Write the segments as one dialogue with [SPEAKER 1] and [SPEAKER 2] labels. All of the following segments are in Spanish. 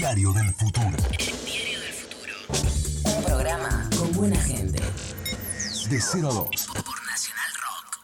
[SPEAKER 1] Diario del Futuro.
[SPEAKER 2] Diario del Futuro. Un programa con buena gente.
[SPEAKER 1] De 0 a 2.
[SPEAKER 2] Por Nacional Rock.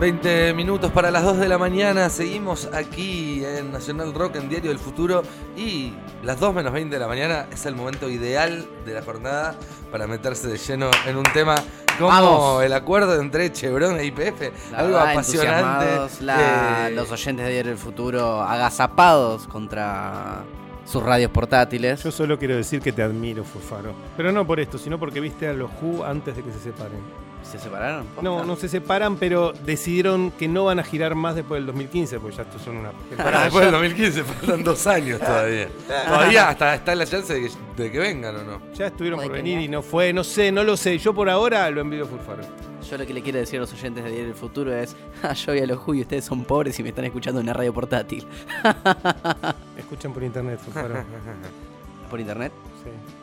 [SPEAKER 3] 20 minutos para las 2 de la mañana. Seguimos aquí en Nacional Rock, en Diario del Futuro. Y las 2 menos 20 de la mañana es el momento ideal de la jornada para meterse de lleno en un tema como
[SPEAKER 4] Vamos.
[SPEAKER 3] el acuerdo entre Chevron e IPF. Algo
[SPEAKER 4] verdad,
[SPEAKER 3] apasionante.
[SPEAKER 4] la-
[SPEAKER 3] eh,
[SPEAKER 4] los oyentes de Diario del Futuro agazapados contra sus radios portátiles.
[SPEAKER 5] Yo solo quiero decir que te admiro, Fufaro. Pero no por esto, sino porque viste a los Who antes de que se separen.
[SPEAKER 4] ¿Se separaron?
[SPEAKER 5] No, no se separan, pero decidieron que no van a girar más después del 2015, porque ya estos son una.
[SPEAKER 3] Pará, después del 2015 faltan dos años todavía. Todavía hasta está la chance de que, de que vengan o no.
[SPEAKER 5] Ya estuvieron por venir y no fue, no sé, no lo sé. Yo por ahora lo envío a Fufaro.
[SPEAKER 4] Yo lo que le quiero decir a los oyentes de Diario del Futuro es: "Ah, Yo y a los Juy, ustedes son pobres y me están escuchando en una radio portátil.
[SPEAKER 5] Escuchan por internet, Fufaro.
[SPEAKER 4] ¿Por internet?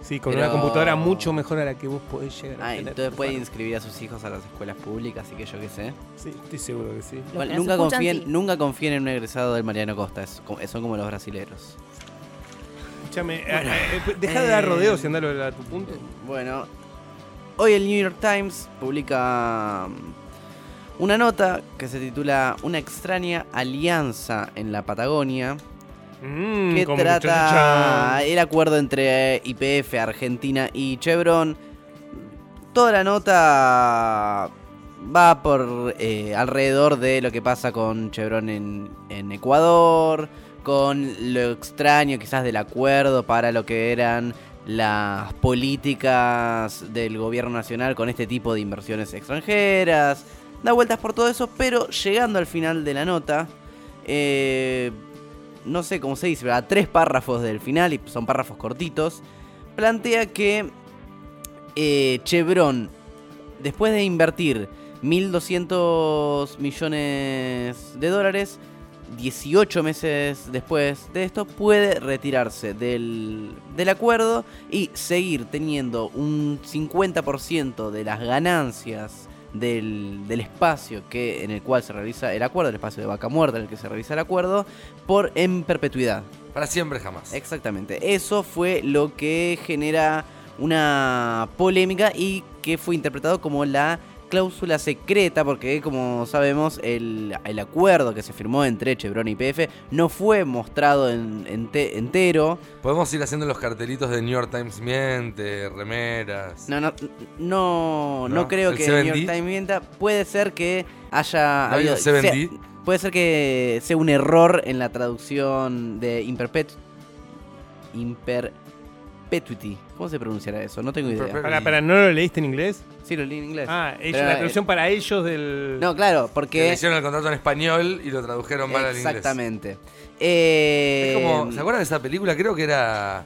[SPEAKER 5] Sí, sí con
[SPEAKER 4] Pero-
[SPEAKER 5] una computadora mucho mejor a la que vos podés llegar a
[SPEAKER 4] Ah,
[SPEAKER 5] tener,
[SPEAKER 4] entonces puede inscribir a sus hijos a las escuelas públicas, así que yo qué sé.
[SPEAKER 5] Sí, estoy seguro que sí.
[SPEAKER 2] Que
[SPEAKER 4] nunca,
[SPEAKER 2] escuchan,
[SPEAKER 4] confíen,
[SPEAKER 2] sí.
[SPEAKER 4] nunca confíen en un egresado del Mariano Costa, es son como los brasileros.
[SPEAKER 5] Escuchame, eh, eh, deja de dar
[SPEAKER 4] eh,
[SPEAKER 5] rodeos y andalo a tu punto.
[SPEAKER 4] Bueno, hoy el New York Times publica mm, una nota que se titula Una extraña alianza en la Patagonia,
[SPEAKER 5] Mm,
[SPEAKER 4] que trata el acuerdo entre IPF, Argentina y Chevron. Toda la nota va por eh, alrededor de lo que pasa con Chevron en, en Ecuador, con lo extraño quizás del acuerdo para lo que eran las políticas del gobierno nacional con este tipo de inversiones extranjeras. Da vueltas por todo eso, pero llegando al final de la nota, eh, no sé cómo se dice, a tres párrafos del final, y son párrafos cortitos, plantea que eh, Chevron, después de invertir 1.200 millones de dólares, 18 meses después de esto, puede retirarse del, del acuerdo y seguir teniendo un 50% de las ganancias del, del espacio que, en el cual se realiza el acuerdo, el espacio de vaca muerta en el que se realiza el acuerdo, por en perpetuidad.
[SPEAKER 3] Para siempre jamás.
[SPEAKER 4] Exactamente. Eso fue lo que genera una polémica y que fue interpretado como la cláusula secreta, porque como sabemos, el, el acuerdo que se firmó entre Chevron y PF no fue mostrado en, ente- entero.
[SPEAKER 3] Podemos ir haciendo los cartelitos de New York Times miente, remeras.
[SPEAKER 4] No, no, no, no,
[SPEAKER 3] ¿No?
[SPEAKER 4] creo
[SPEAKER 3] ¿El
[SPEAKER 4] que New
[SPEAKER 3] 7D?
[SPEAKER 4] York Times mienta. Puede ser que haya
[SPEAKER 3] ¿No un
[SPEAKER 4] sea-
[SPEAKER 3] 7D?
[SPEAKER 4] puede ser que sea un error en la traducción de imperpet imperpetuity. ¿Cómo se pronunciará eso? No tengo idea.
[SPEAKER 5] Para, para, ¿no lo leíste en inglés?
[SPEAKER 4] Sí, lo leí en inglés.
[SPEAKER 5] Ah, ellos,
[SPEAKER 4] Pero,
[SPEAKER 5] la
[SPEAKER 4] eh,
[SPEAKER 5] traducción para ellos del.
[SPEAKER 4] No, claro,
[SPEAKER 3] Que le
[SPEAKER 4] porque
[SPEAKER 3] hicieron el contrato en español y lo tradujeron mal al inglés.
[SPEAKER 4] exactamente. Eh,
[SPEAKER 3] Es como, ¿se acuerdan de esa película? Creo que era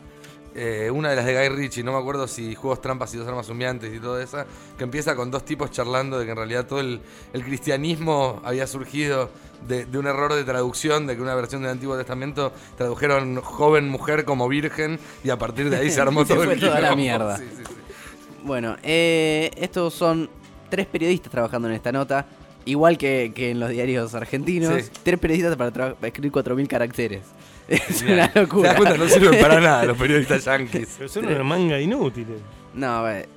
[SPEAKER 3] eh, una de las de Guy Ritchie, no me acuerdo si Juegos Trampas y Dos Armas Humeantes y todo esa, que empieza con dos tipos charlando de que en realidad todo el, el cristianismo había surgido de, de un error de traducción, de que una versión del Antiguo Testamento tradujeron joven mujer como virgen y a partir de ahí se armó
[SPEAKER 4] Se
[SPEAKER 3] todo
[SPEAKER 4] fue
[SPEAKER 3] el
[SPEAKER 4] toda la mierda.
[SPEAKER 3] Sí, sí, sí.
[SPEAKER 4] Bueno, eh, estos son tres periodistas trabajando en esta nota. Igual que, que en los diarios argentinos, tres periodistas para, para escribir 4.000 caracteres. Es una locura.
[SPEAKER 3] ¿Te das cuenta? No sirven para nada los periodistas yankees.
[SPEAKER 5] Pero son una manga inútiles.
[SPEAKER 4] No, eh,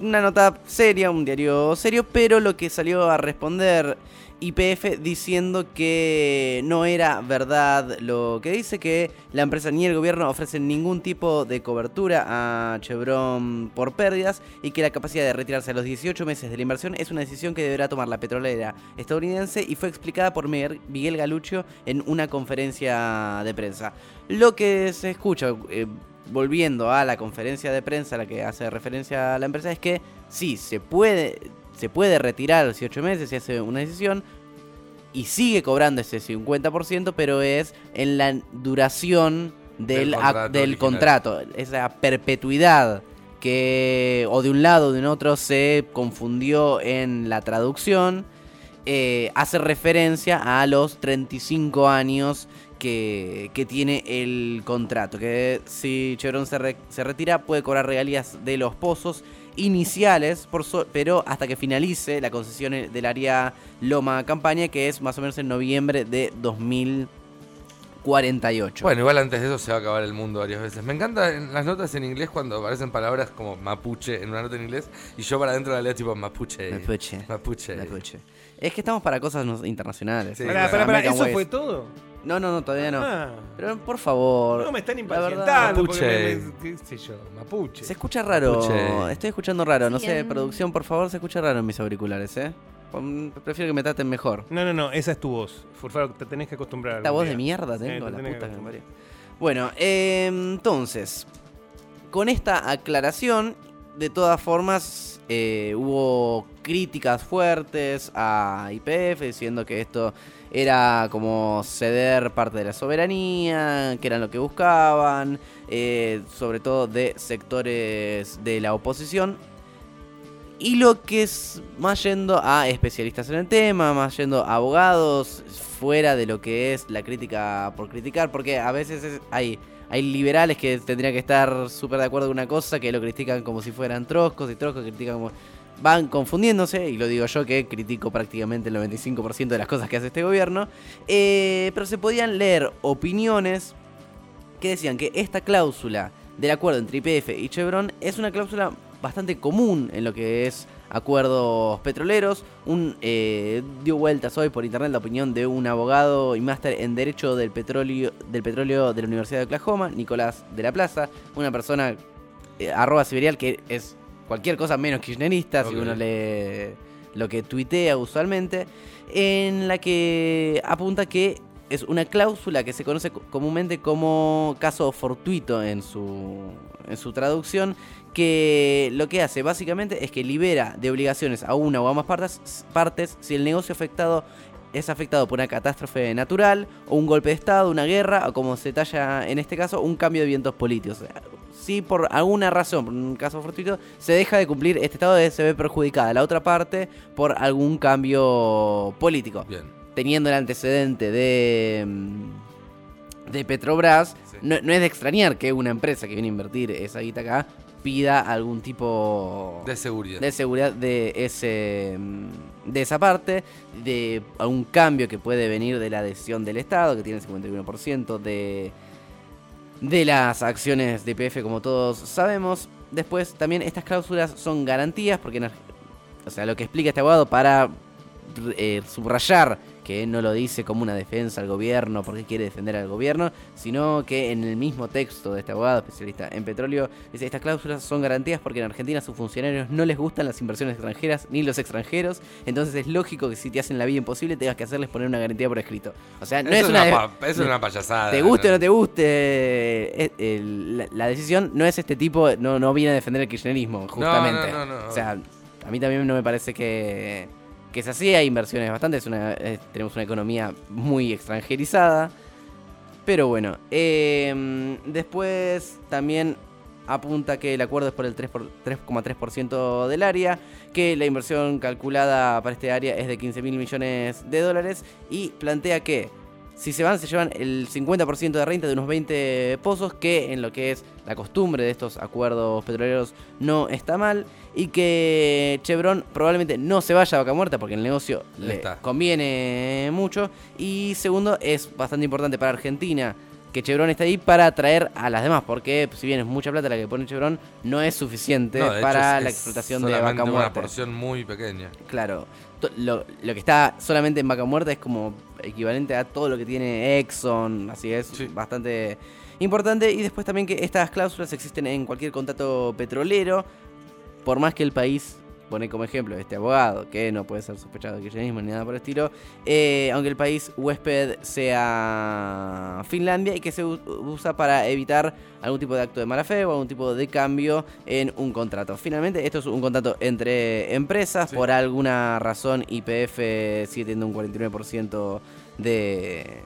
[SPEAKER 4] una nota seria, un diario serio, pero lo que salió a responder IPF diciendo que no era verdad lo que dice, que la empresa ni el gobierno ofrecen ningún tipo de cobertura a Chevron por pérdidas y que la capacidad de retirarse a los 18 meses de la inversión es una decisión que deberá tomar la petrolera estadounidense y fue explicada por Miguel Miguel Galuccio en una conferencia de prensa. Lo que se escucha, eh, volviendo a la conferencia de prensa a la que hace referencia a la empresa, es que sí, se puede, se puede retirar a los 18 meses, se hace una decisión y sigue cobrando ese 50%, pero es en la duración del,
[SPEAKER 3] Del contrato,
[SPEAKER 4] esa perpetuidad que o de un lado o de un otro se confundió en la traducción, eh, hace referencia a los 35 años que, que tiene el contrato. Que si Chevron se, re- se retira puede cobrar regalías de los pozos iniciales, por so- pero hasta que finalice la concesión del área Loma Campaña, que es más o menos en noviembre de 2048.
[SPEAKER 3] Bueno, igual antes de eso se va a acabar el mundo varias veces. Me encanta en las notas en inglés cuando aparecen palabras como mapuche en una nota en inglés y yo para adentro la leo tipo mapuche.
[SPEAKER 4] Mapuche.
[SPEAKER 3] Mapuche.
[SPEAKER 4] Mapuche. Es que estamos para cosas internacionales.
[SPEAKER 3] Sí,
[SPEAKER 4] American
[SPEAKER 5] ¿eso fue todo?
[SPEAKER 4] No, no, no, todavía no.
[SPEAKER 5] Ah.
[SPEAKER 4] Pero por favor.
[SPEAKER 5] No me están impacientando.
[SPEAKER 3] Mapuche.
[SPEAKER 5] me- qué sé yo, mapuche.
[SPEAKER 4] Se escucha raro.
[SPEAKER 3] Mapuche.
[SPEAKER 4] Estoy escuchando raro. No sé,
[SPEAKER 2] en-
[SPEAKER 4] producción, por favor, se escucha raro en mis auriculares, ¿eh? Prefiero que me traten mejor.
[SPEAKER 5] No, no, no, esa es tu voz. Furfaro, te tenés que acostumbrar.
[SPEAKER 4] Esta voz
[SPEAKER 5] día.
[SPEAKER 4] de mierda
[SPEAKER 5] Sí,
[SPEAKER 4] tengo,
[SPEAKER 5] te
[SPEAKER 4] la puta que me parió. Bueno, eh, entonces, con esta aclaración, de todas formas, eh, hubo críticas fuertes a IPF diciendo que esto era como ceder parte de la soberanía, que era lo que buscaban, eh, sobre todo de sectores de la oposición. Y lo que es más yendo a especialistas en el tema, más yendo a abogados, fuera de lo que es la crítica por criticar, porque a veces es- hay, hay liberales que tendrían que estar súper de acuerdo con una cosa, que lo critican como si fueran troscos, y troscos critican como... Van confundiéndose, y lo digo yo que critico prácticamente el 95% de las cosas que hace este gobierno, eh, pero se podían leer opiniones que decían que esta cláusula del acuerdo entre IPF y Chevron es una cláusula bastante común en lo que es acuerdos petroleros. Un, eh, dio vueltas hoy por internet la opinión de un abogado y máster en Derecho del Petróleo, del Petróleo de la Universidad de Oklahoma, Nicolás de la Plaza, una persona eh, arroba siberial que es cualquier cosa menos kirchnerista, si uno lee lo que tuitea usualmente, en la que apunta que es una cláusula que se conoce co- comúnmente como caso fortuito en su, en su traducción, que lo que hace básicamente es que libera de obligaciones a una o a más partes, partes si el negocio afectado es afectado por una catástrofe natural o un golpe de estado, una guerra o como se talla en este caso, un cambio de vientos políticos. Si por alguna razón, por un caso fortuito, se deja de cumplir este estado de se ve perjudicada la otra parte por algún cambio político
[SPEAKER 3] Bien.
[SPEAKER 4] teniendo el antecedente de, mm, de Petrobras,
[SPEAKER 3] Sí.
[SPEAKER 4] no, no es de extrañar que una empresa que viene a invertir esa guita acá pida algún tipo
[SPEAKER 3] De seguridad.
[SPEAKER 4] de seguridad de ese mm, de esa parte, de algún cambio que puede venir de la adhesión del Estado, que tiene el 51% de, de las acciones de IPF, como todos sabemos. Después, también estas cláusulas son garantías, porque en o sea, lo que explica este abogado para eh, subrayar que no lo dice como una defensa al gobierno porque quiere defender al gobierno, sino que en el mismo texto de este abogado especialista en petróleo dice estas cláusulas son garantías porque en Argentina a sus funcionarios no les gustan las inversiones extranjeras ni los extranjeros, entonces es lógico que si te hacen la vida imposible tengas que hacerles poner una garantía por escrito. O sea, no
[SPEAKER 3] Eso
[SPEAKER 4] es una,
[SPEAKER 3] pa- eso es una payasada.
[SPEAKER 4] te guste o no te guste, eh, el- la, la decisión no es este tipo, no, no viene a defender el kirchnerismo, justamente.
[SPEAKER 3] no.
[SPEAKER 4] O sea, a mí también no me parece que, que así, hay inversiones bastantes, eh, tenemos una economía muy extranjerizada. Pero bueno, eh, después también apunta que el acuerdo es por el 3 por- 3,3% del área, que la inversión calculada para este área es de 15 mil millones de dólares y plantea que si se van se llevan el 50% de renta de unos 20 pozos, que en lo que es la costumbre de estos acuerdos petroleros no está mal y que Chevron probablemente no se vaya a vaca muerta porque el negocio le
[SPEAKER 3] Está.
[SPEAKER 4] conviene mucho y segundo es bastante importante para Argentina que Chevron está ahí para atraer a las demás, porque si bien es mucha plata la que pone Chevron, no es suficiente
[SPEAKER 3] No,
[SPEAKER 4] para
[SPEAKER 3] es-
[SPEAKER 4] la
[SPEAKER 3] es
[SPEAKER 4] explotación de vaca
[SPEAKER 3] una
[SPEAKER 4] muerta.
[SPEAKER 3] porción muy pequeña.
[SPEAKER 4] Claro, lo, lo que está solamente en vaca muerta es como equivalente a todo lo que tiene Exxon, así es
[SPEAKER 3] Sí.
[SPEAKER 4] bastante importante. Y después también que estas cláusulas existen en cualquier contrato petrolero, por más que el país, pone como ejemplo este abogado, que no puede ser sospechado de kirchnerismo ni nada por el estilo, eh, aunque el país huésped sea Finlandia y que se usa para evitar algún tipo de acto de mala fe o algún tipo de cambio en un contrato. Finalmente, esto es un contrato entre empresas,
[SPEAKER 3] Sí.
[SPEAKER 4] por alguna razón IPF sigue teniendo un 49% de...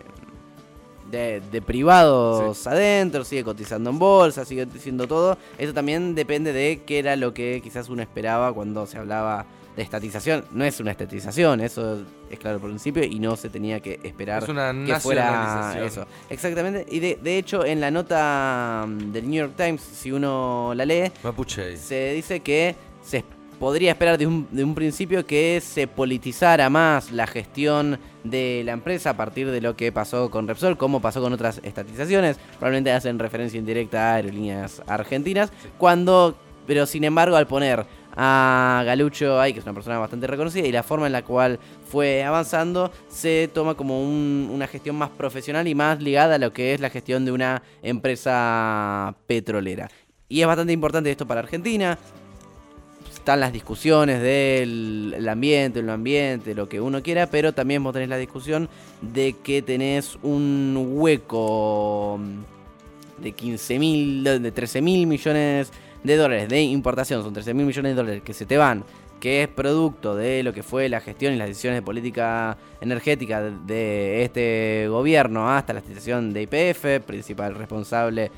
[SPEAKER 4] De, de privados adentro, sigue cotizando en bolsa, sigue diciendo todo. Eso también depende de qué era lo que quizás uno esperaba cuando se hablaba de estatización. No es una estatización, eso es claro por principio, y no se tenía que esperar
[SPEAKER 3] Es una
[SPEAKER 4] que fuera eso. Exactamente. Y de, de hecho, en la nota mm, del New York Times, si uno la lee,
[SPEAKER 3] Mapuche.
[SPEAKER 4] se dice que se podría esperar de un, de un principio que se politizara más la gestión de la empresa a partir de lo que pasó con Repsol, como pasó con otras estatizaciones. Probablemente hacen referencia indirecta a aerolíneas argentinas. Cuando, pero sin embargo, al poner a Galucho ahí, que es una persona bastante reconocida, y la forma en la cual fue avanzando, se toma como un- una gestión más profesional y más ligada a lo que es la gestión de una empresa petrolera. Y es bastante importante esto para Argentina. Están las discusiones del el ambiente, el ambiente, lo que uno quiera, pero también vos tenés la discusión de que tenés un hueco de 15 mil, de 13 mil millones de dólares de importación, son 13 mil millones de dólares que se te van, que es producto de lo que fue la gestión y las decisiones de política energética de, de este gobierno hasta la situación de IPF, principal responsable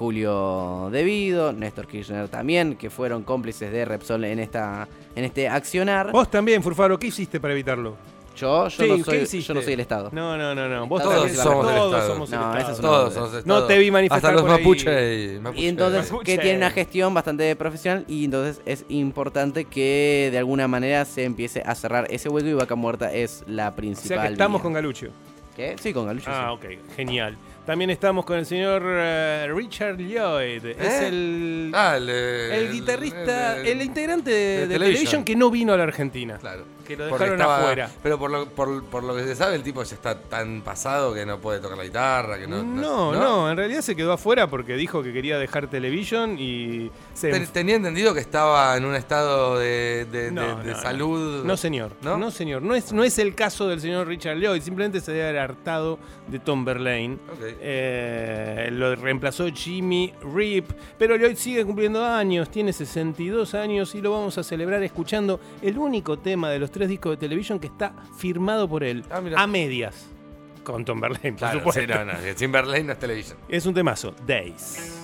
[SPEAKER 4] Julio Devido, Néstor Kirchner también, que fueron cómplices de Repsol en esta en este accionar.
[SPEAKER 5] Vos también, Furfaro, ¿qué hiciste para evitarlo?
[SPEAKER 4] Yo, yo,
[SPEAKER 5] Sí,
[SPEAKER 4] no
[SPEAKER 5] ¿qué
[SPEAKER 4] soy, yo no soy el Estado.
[SPEAKER 5] No, no, no, no. Vos
[SPEAKER 4] Todos
[SPEAKER 3] somos
[SPEAKER 5] todos
[SPEAKER 3] Estado.
[SPEAKER 5] somos el
[SPEAKER 4] No,
[SPEAKER 5] Estado.
[SPEAKER 3] Todos somos
[SPEAKER 5] No te vi manifestar
[SPEAKER 3] Hasta los
[SPEAKER 5] por ahí.
[SPEAKER 3] mapuche y, mapuche.
[SPEAKER 4] Y entonces,
[SPEAKER 5] Mapuche.
[SPEAKER 4] que tiene una gestión bastante profesional y entonces es importante que de alguna manera se empiece a cerrar ese hueco y Vaca Muerta es la
[SPEAKER 5] O
[SPEAKER 4] principal.
[SPEAKER 5] sea que estamos
[SPEAKER 4] vía.
[SPEAKER 5] con Galucho.
[SPEAKER 4] ¿Qué? Sí, con Galucho.
[SPEAKER 5] Ah,
[SPEAKER 4] sí.
[SPEAKER 5] ok, genial. También estamos con el señor eh, Richard Lloyd. Es
[SPEAKER 3] ¿Eh?
[SPEAKER 5] el,
[SPEAKER 3] Ah, el,
[SPEAKER 5] el guitarrista,
[SPEAKER 3] el-
[SPEAKER 5] el, integrante de,
[SPEAKER 3] de
[SPEAKER 5] de
[SPEAKER 3] Television.
[SPEAKER 5] Television que no vino a la Argentina.
[SPEAKER 3] Claro.
[SPEAKER 5] Que lo dejaron
[SPEAKER 3] estaba-
[SPEAKER 5] afuera.
[SPEAKER 3] Pero por lo, por, por lo que se sabe, el tipo ya está tan pasado que no puede tocar la guitarra. Que no,
[SPEAKER 5] No, no, en realidad se quedó afuera porque dijo que quería dejar Television y se
[SPEAKER 3] Tenía entendido que estaba en un estado de, de- de-
[SPEAKER 5] No,
[SPEAKER 3] de
[SPEAKER 5] no, no.
[SPEAKER 3] salud.
[SPEAKER 5] No, señor.
[SPEAKER 3] ¿No?
[SPEAKER 5] Señor. No es, no es el caso del señor Richard Lloyd. Simplemente se debe haber hartado de Tom Verlaine.
[SPEAKER 3] Ok.
[SPEAKER 5] Eh, lo reemplazó Jimmy Rip. Pero Lloyd sigue cumpliendo años. Tiene 62 años y lo vamos a celebrar escuchando el único tema de los tres discos de Television que está firmado por él.
[SPEAKER 3] Ah,
[SPEAKER 5] a medias. Con Tom Verlaine, por
[SPEAKER 3] Claro,
[SPEAKER 5] supuesto.
[SPEAKER 3] sí, no, no, que Timberlake no es televisión.
[SPEAKER 5] Es un temazo. Days.